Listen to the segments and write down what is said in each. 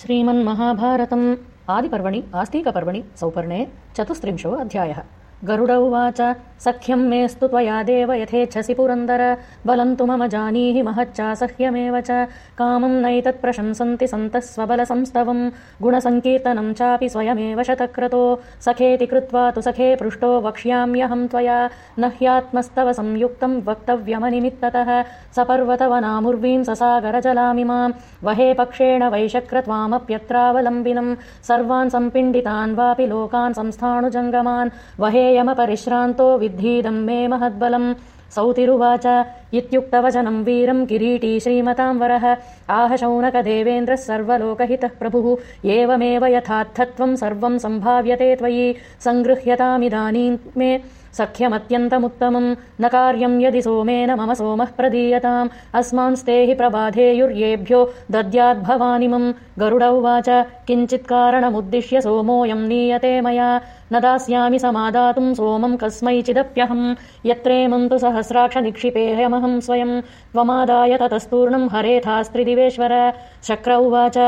श्रीमन्महाभारतम्। आदिपर्वणि आस्तीकपर्वणि सौपर्णे चतुस्त्रिंशो अध्यायः। गरुड उवाच सख्यं मेऽस्तु त्वया देव यथेच्छसि पुरन्दर। बलं तु मम जानीहि महच्चासह्यमेव च। कामं नैतत्प्रशंसन्ति सन्तः स्वबलसंस्तवम्। गुणसङ्कीर्तनं चापि स्वयमेव शतक्रतो। सखेति कृत्वा तु सखे पृष्टो वक्ष्याम्यहं त्वया। न ह्यात्मस्तव संयुक्तं वक्तव्यमनिमित्ततः। सपर्वतवनामुर्वीं ससागरजलामिमां वहे पक्षेण वैशक्रत्वामप्यत्रावलम्बिनं सर्वान् सम्पिण्डितान् वापि लोकान् संस्थाणुजङ्गमान्। वहे यमपरिश्रान्तो विद्धीदम् मे महद्बलम्। सौतिरुवाच। इत्युक्तवचनम् वीरम् किरीटी श्रीमताम् वरः आह शौनकदेवेन्द्रः सर्वलोकहितः प्रभुः। एवमेव यथार्थत्वम् सर्वम् सम्भाव्यते त्वयि। सङ्गृह्यतामिदानीम् मे सख्यमत्यन्तमुत्तमम्। न कार्यम् यदि सोमेन मम सोमः प्रदीयताम्। अस्मांस्ते हि प्रबाधेयुर्येभ्यो दद्याद्भवानिमम् गरुड उवाच किञ्चित्कारणमुद्दिश्य सोमोऽयम् नीयते मया। न दास्यामि समादातुम् सोमम् कस्मैचिदप्यहम्। यत्रेमम् तु सहस्राक्ष निक्षिपेह्यमहम् स्वयम्। त्वमादाय ततस्तूर्णम् हरेथास्त्रिदिवेश्वर। शक्र उवाच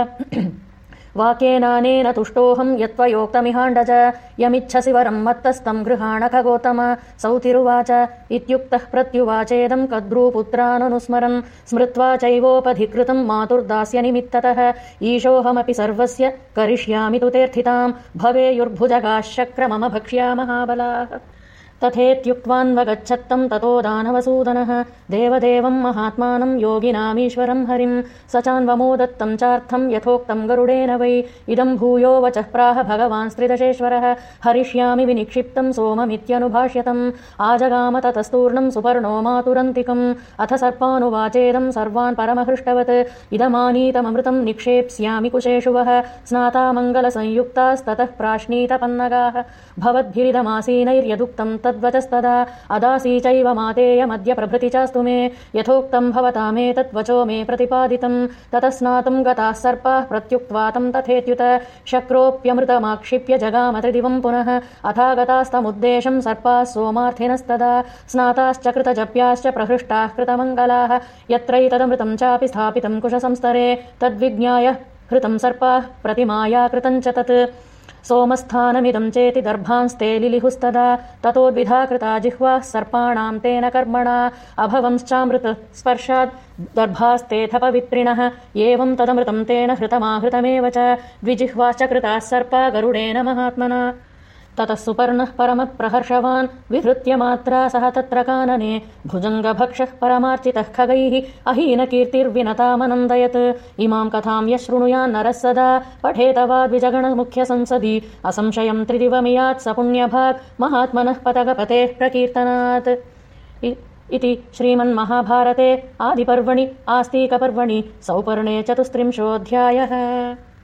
वाक्येनानेन तुष्टोऽहम् यत्त्वयोक्तमिहाण्डज यमिच्छसि वरम् मत्तस्तम् गृहाण खगोतम सौतिरुवाच इत्युक्तः प्रत्युवाचेदम् कद्रूपुत्राननुस्मरन्। स्मृत्वा चैवोपधिकृतम् मातुर्दास्य निमित्ततः ईशोऽहमपि सर्वस्य करिष्यामि तु तेऽर्थिताम् भवेयुर्भुजगाः शक्र मम भक्ष्या महाबलाः तथेत्युक्त्वान्वगच्छत्तम् ततो दानवसूदनः। देवदेवम् महात्मानम् योगिनामीश्वरम् हरिम्। स चान्वमोदत्तम् चार्थम् यथोक्तम् गरुडेन वै। इदम् भूयो वचः प्राह भगवान्स्त्रिदशेश्वरः हरिष्यामि विनिक्षिप्तम् सोममित्यनुभाष्यतम्। आजगाम ततस्तूर्णम् सुपर्णो मातुरन्तिकम्। अथ सर्पानुवाचेदम् सर्वान् परमहृष्टवत्। इदमानीतममृतम् निक्षेप्स्यामि कुशेषु वः स्नाता मङ्गलसंयुक्तास्ततः प्राश्नीतपन्नगाः। भवद्भिरिदमासीनैर्यदुक्तम् तद्वचस्तदा अदासी चैव मातेयमद्य प्रभृति चास्तु मे। यथोक्तम् भवतामेतद्वचो मे प्रतिपादितम् ततः स्नातुम् गताः सर्पाः प्रत्युक्त्वा तम् तथेत्युत। शक्रोऽप्यमृतमाक्षिप्य जगामत्रिदिवम् पुनः। अथागतास्तमुद्देशम् सर्पाः सोमार्थिनस्तदा। स्नाताश्च कृतजप्याश्च प्रहृष्टाः कृतमङ्गलाः। यत्रैतदमृतम् चापि स्थापितम् कुशसंस्तरे। तद्विज्ञाय हृतम् सर्पाः प्रतिमाया कृतम् च तत् सोमस्थानमिदम् चेति दर्भांस्ते लिलिहुस्तदा ततोद्विधा कृता जिह्वाः सर्पाणाम् तेन कर्मणा अभवंश्चामृत स्पर्शात् दर्भास्तेऽथ पवित्रिणः एवम् तदमृतम् तेन हृतमाहृतमेव च द्विजिह्वाश्च कृताः सर्पा गरुडेन महात्मना ततः सुपर्णः परमप्रहर्षवान् विहृत्य मात्रा सह तत्र कानने भुजङ्गभक्षः परमार्चितः खगैः अहीनकीर्तिर्विनतामनन्दयत्। इमाम् कथाम् यः शृणुयान्नरः सदा पठेतवाद्विजगणमुख्यसंसदि असंशयम् त्रिदिवमियात् स पुण्यभाक् महात्मनः पतगपतेः प्रकीर्तनात्। इति श्रीमन्महाभारते आदिपर्वणि आस्तीकपर्वणि सौपर्णे चतुस्त्रिंशोऽध्यायः